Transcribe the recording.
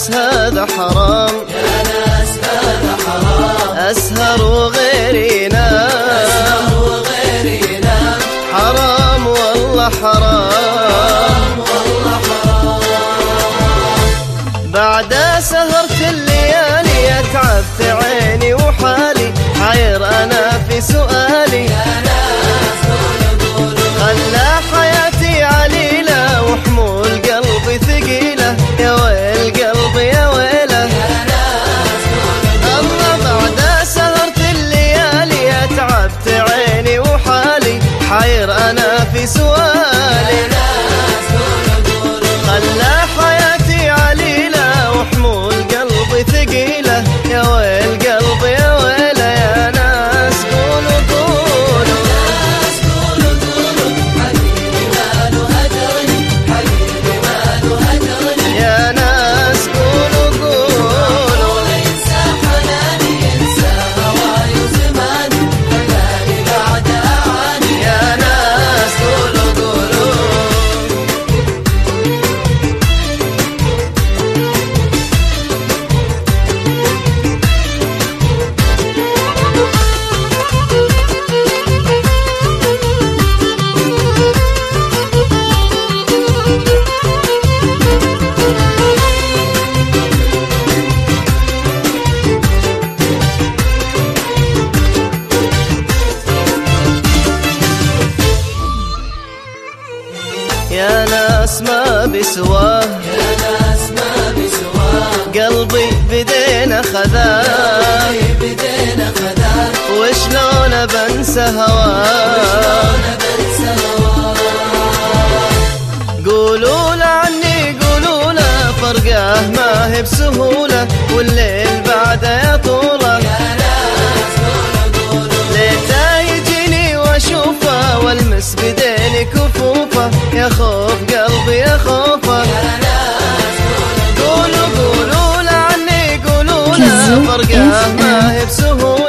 ناس هذا حرام. يا ناس هذا حرام أسهر وغيري نام حرام والله حرام. يا ناس ما بسواه يا ناس ما بسواه قلبي بدينا خذاه بدينا خذاه وشلون بنسى هواه قولوا له عني قولوا له ما هي بسهولة. والليل بعده يطول. يخوف قلبي يخوفك قولوا قولوا لعني قولوا لا فرقه ما هي بسهولة